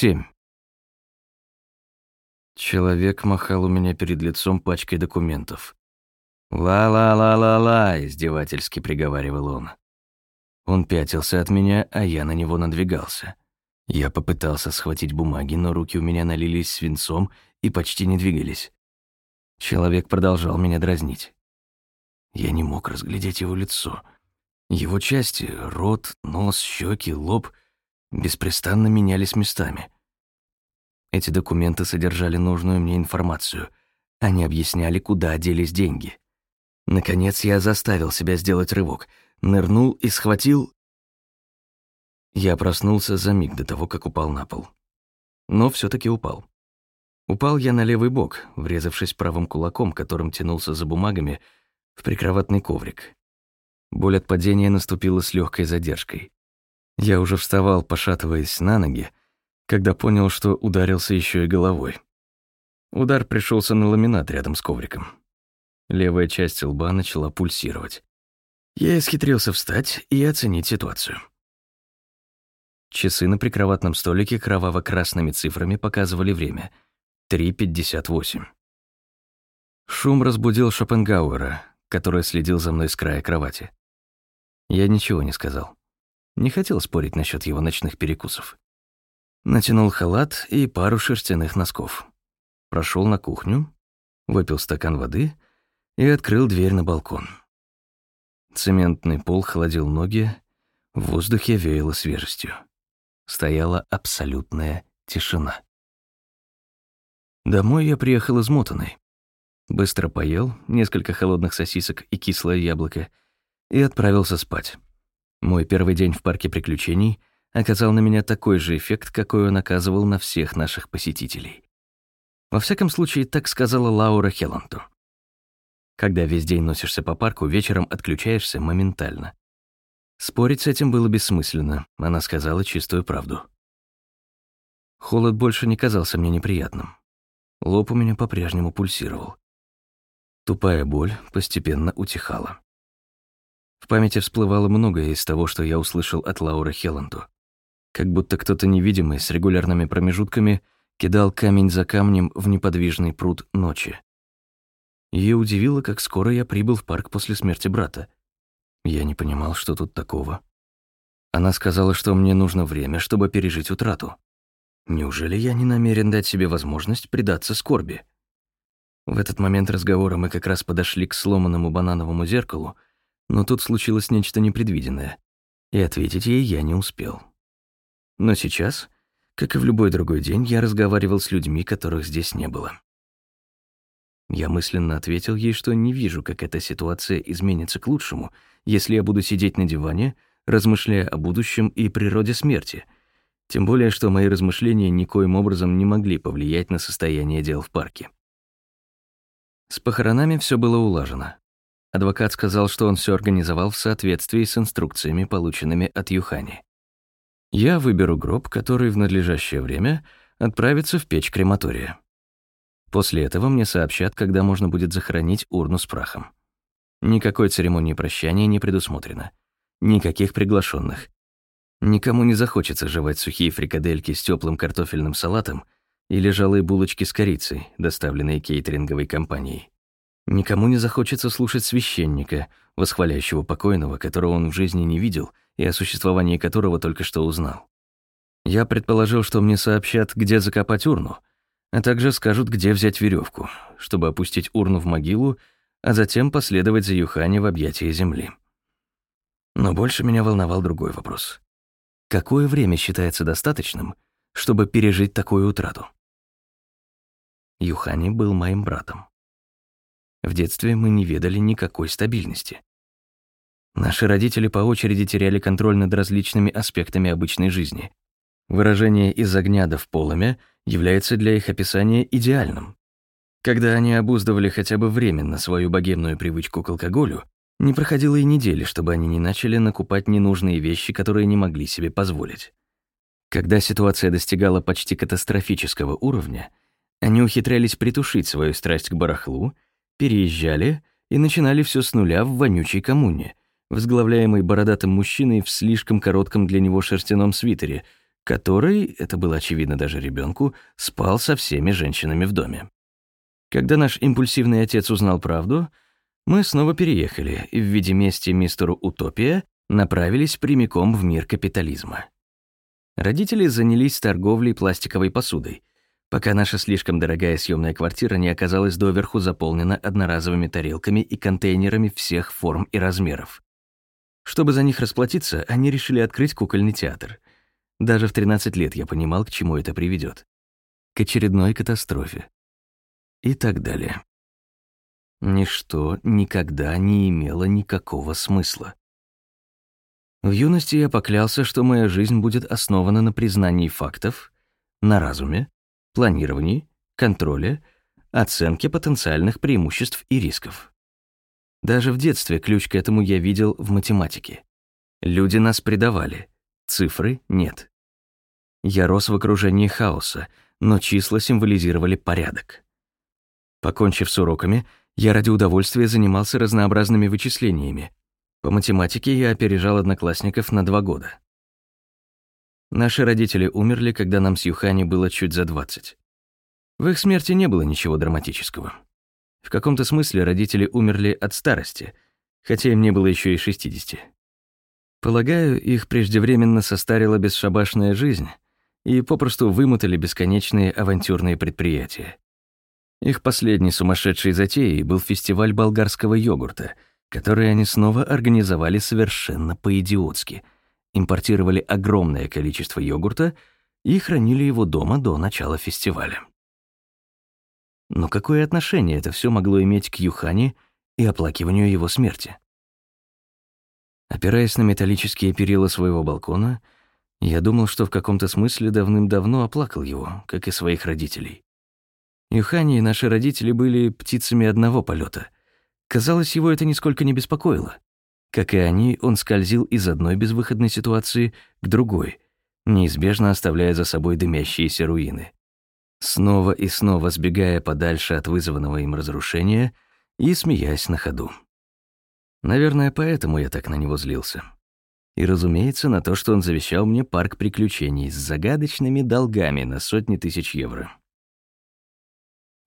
7. Человек махал у меня перед лицом пачкой документов. «Ла-ла-ла-ла-ла», — издевательски приговаривал он. Он пятился от меня, а я на него надвигался. Я попытался схватить бумаги, но руки у меня налились свинцом и почти не двигались. Человек продолжал меня дразнить. Я не мог разглядеть его лицо. Его части — рот, нос, щеки, лоб — беспрестанно менялись местами. Эти документы содержали нужную мне информацию. Они объясняли, куда делись деньги. Наконец я заставил себя сделать рывок, нырнул и схватил... Я проснулся за миг до того, как упал на пол. Но все таки упал. Упал я на левый бок, врезавшись правым кулаком, которым тянулся за бумагами, в прикроватный коврик. Боль от падения наступила с легкой задержкой. Я уже вставал, пошатываясь на ноги, когда понял, что ударился еще и головой. Удар пришелся на ламинат рядом с ковриком. Левая часть лба начала пульсировать. Я исхитрился встать и оценить ситуацию. Часы на прикроватном столике кроваво-красными цифрами показывали время — 3.58. Шум разбудил Шопенгауэра, который следил за мной с края кровати. Я ничего не сказал. Не хотел спорить насчет его ночных перекусов. Натянул халат и пару шерстяных носков. Прошел на кухню, выпил стакан воды и открыл дверь на балкон. Цементный пол холодил ноги, в воздухе веяло свежестью. Стояла абсолютная тишина. Домой я приехал измотанный. Быстро поел, несколько холодных сосисок и кислое яблоко, и отправился спать. Мой первый день в парке приключений оказал на меня такой же эффект, какой он оказывал на всех наших посетителей. Во всяком случае, так сказала Лаура Хелланту. Когда весь день носишься по парку, вечером отключаешься моментально. Спорить с этим было бессмысленно, она сказала чистую правду. Холод больше не казался мне неприятным. Лоб у меня по-прежнему пульсировал. Тупая боль постепенно утихала. В памяти всплывало многое из того, что я услышал от Лауры Хелланду как будто кто-то невидимый с регулярными промежутками кидал камень за камнем в неподвижный пруд ночи. Ее удивило, как скоро я прибыл в парк после смерти брата. Я не понимал, что тут такого. Она сказала, что мне нужно время, чтобы пережить утрату. Неужели я не намерен дать себе возможность предаться скорби? В этот момент разговора мы как раз подошли к сломанному банановому зеркалу, но тут случилось нечто непредвиденное, и ответить ей я не успел. Но сейчас, как и в любой другой день, я разговаривал с людьми, которых здесь не было. Я мысленно ответил ей, что не вижу, как эта ситуация изменится к лучшему, если я буду сидеть на диване, размышляя о будущем и природе смерти, тем более, что мои размышления никоим образом не могли повлиять на состояние дел в парке. С похоронами все было улажено. Адвокат сказал, что он все организовал в соответствии с инструкциями, полученными от Юхани. Я выберу гроб, который в надлежащее время отправится в печь крематория. После этого мне сообщат, когда можно будет захоронить урну с прахом. Никакой церемонии прощания не предусмотрено. Никаких приглашенных. Никому не захочется жевать сухие фрикадельки с теплым картофельным салатом или жалые булочки с корицей, доставленные кейтеринговой компанией. Никому не захочется слушать священника, восхваляющего покойного, которого он в жизни не видел — и о существовании которого только что узнал. Я предположил, что мне сообщат, где закопать урну, а также скажут, где взять веревку, чтобы опустить урну в могилу, а затем последовать за Юхани в объятия земли. Но больше меня волновал другой вопрос. Какое время считается достаточным, чтобы пережить такую утрату? Юхани был моим братом. В детстве мы не ведали никакой стабильности. Наши родители по очереди теряли контроль над различными аспектами обычной жизни. Выражение «из огня да в полымя» является для их описания идеальным. Когда они обуздывали хотя бы временно свою богемную привычку к алкоголю, не проходило и недели, чтобы они не начали накупать ненужные вещи, которые не могли себе позволить. Когда ситуация достигала почти катастрофического уровня, они ухитрялись притушить свою страсть к барахлу, переезжали и начинали все с нуля в вонючей коммуне, возглавляемый бородатым мужчиной в слишком коротком для него шерстяном свитере, который, это было очевидно даже ребенку, спал со всеми женщинами в доме. Когда наш импульсивный отец узнал правду, мы снова переехали и в виде мести мистеру Утопия направились прямиком в мир капитализма. Родители занялись торговлей пластиковой посудой, пока наша слишком дорогая съемная квартира не оказалась доверху заполнена одноразовыми тарелками и контейнерами всех форм и размеров. Чтобы за них расплатиться, они решили открыть кукольный театр. Даже в 13 лет я понимал, к чему это приведет. К очередной катастрофе. И так далее. Ничто никогда не имело никакого смысла. В юности я поклялся, что моя жизнь будет основана на признании фактов, на разуме, планировании, контроле, оценке потенциальных преимуществ и рисков. Даже в детстве ключ к этому я видел в математике. Люди нас предавали, цифры — нет. Я рос в окружении хаоса, но числа символизировали порядок. Покончив с уроками, я ради удовольствия занимался разнообразными вычислениями. По математике я опережал одноклассников на два года. Наши родители умерли, когда нам с Юхани было чуть за 20. В их смерти не было ничего драматического. В каком-то смысле родители умерли от старости, хотя им не было еще и 60. Полагаю, их преждевременно состарила бесшабашная жизнь и попросту вымотали бесконечные авантюрные предприятия. Их последней сумасшедшей затеей был фестиваль болгарского йогурта, который они снова организовали совершенно по-идиотски. Импортировали огромное количество йогурта и хранили его дома до начала фестиваля. Но какое отношение это все могло иметь к Юхане и оплакиванию его смерти? Опираясь на металлические перила своего балкона, я думал, что в каком-то смысле давным-давно оплакал его, как и своих родителей. Юхани и наши родители были птицами одного полета. Казалось, его это нисколько не беспокоило. Как и они, он скользил из одной безвыходной ситуации к другой, неизбежно оставляя за собой дымящиеся руины. Снова и снова сбегая подальше от вызванного им разрушения и смеясь на ходу. Наверное, поэтому я так на него злился. И, разумеется, на то, что он завещал мне парк приключений с загадочными долгами на сотни тысяч евро.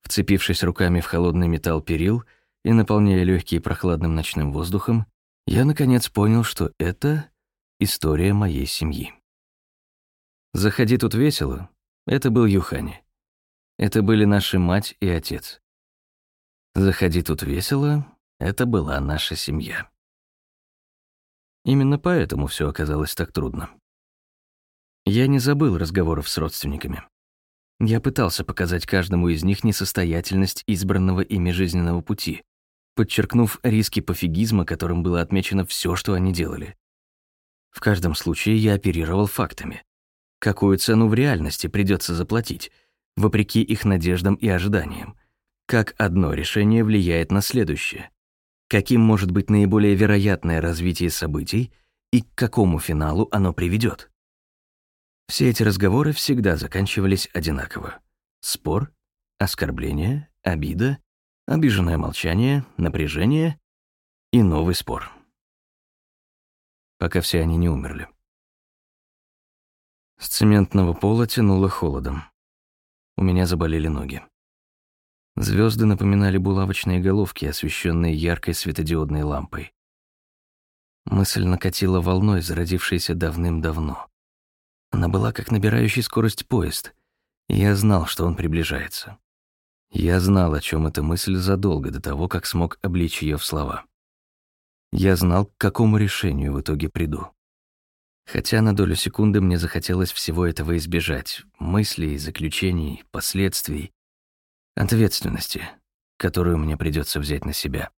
Вцепившись руками в холодный металл перил и наполняя легкие прохладным ночным воздухом, я наконец понял, что это история моей семьи. «Заходи тут весело» — это был Юхани. Это были наши мать и отец. «Заходи тут весело» — это была наша семья. Именно поэтому все оказалось так трудно. Я не забыл разговоров с родственниками. Я пытался показать каждому из них несостоятельность избранного ими жизненного пути, подчеркнув риски пофигизма, которым было отмечено все, что они делали. В каждом случае я оперировал фактами. Какую цену в реальности придется заплатить, вопреки их надеждам и ожиданиям? Как одно решение влияет на следующее? Каким может быть наиболее вероятное развитие событий и к какому финалу оно приведет? Все эти разговоры всегда заканчивались одинаково. Спор, оскорбление, обида, обиженное молчание, напряжение и новый спор. Пока все они не умерли. С цементного пола тянуло холодом. У меня заболели ноги. Звезды напоминали булавочные головки, освещенные яркой светодиодной лампой. Мысль накатила волной, зародившейся давным-давно. Она была как набирающий скорость поезд, и я знал, что он приближается. Я знал, о чем эта мысль задолго до того, как смог обличь ее в слова. Я знал, к какому решению в итоге приду. Хотя на долю секунды мне захотелось всего этого избежать, мыслей, заключений, последствий, ответственности, которую мне придется взять на себя.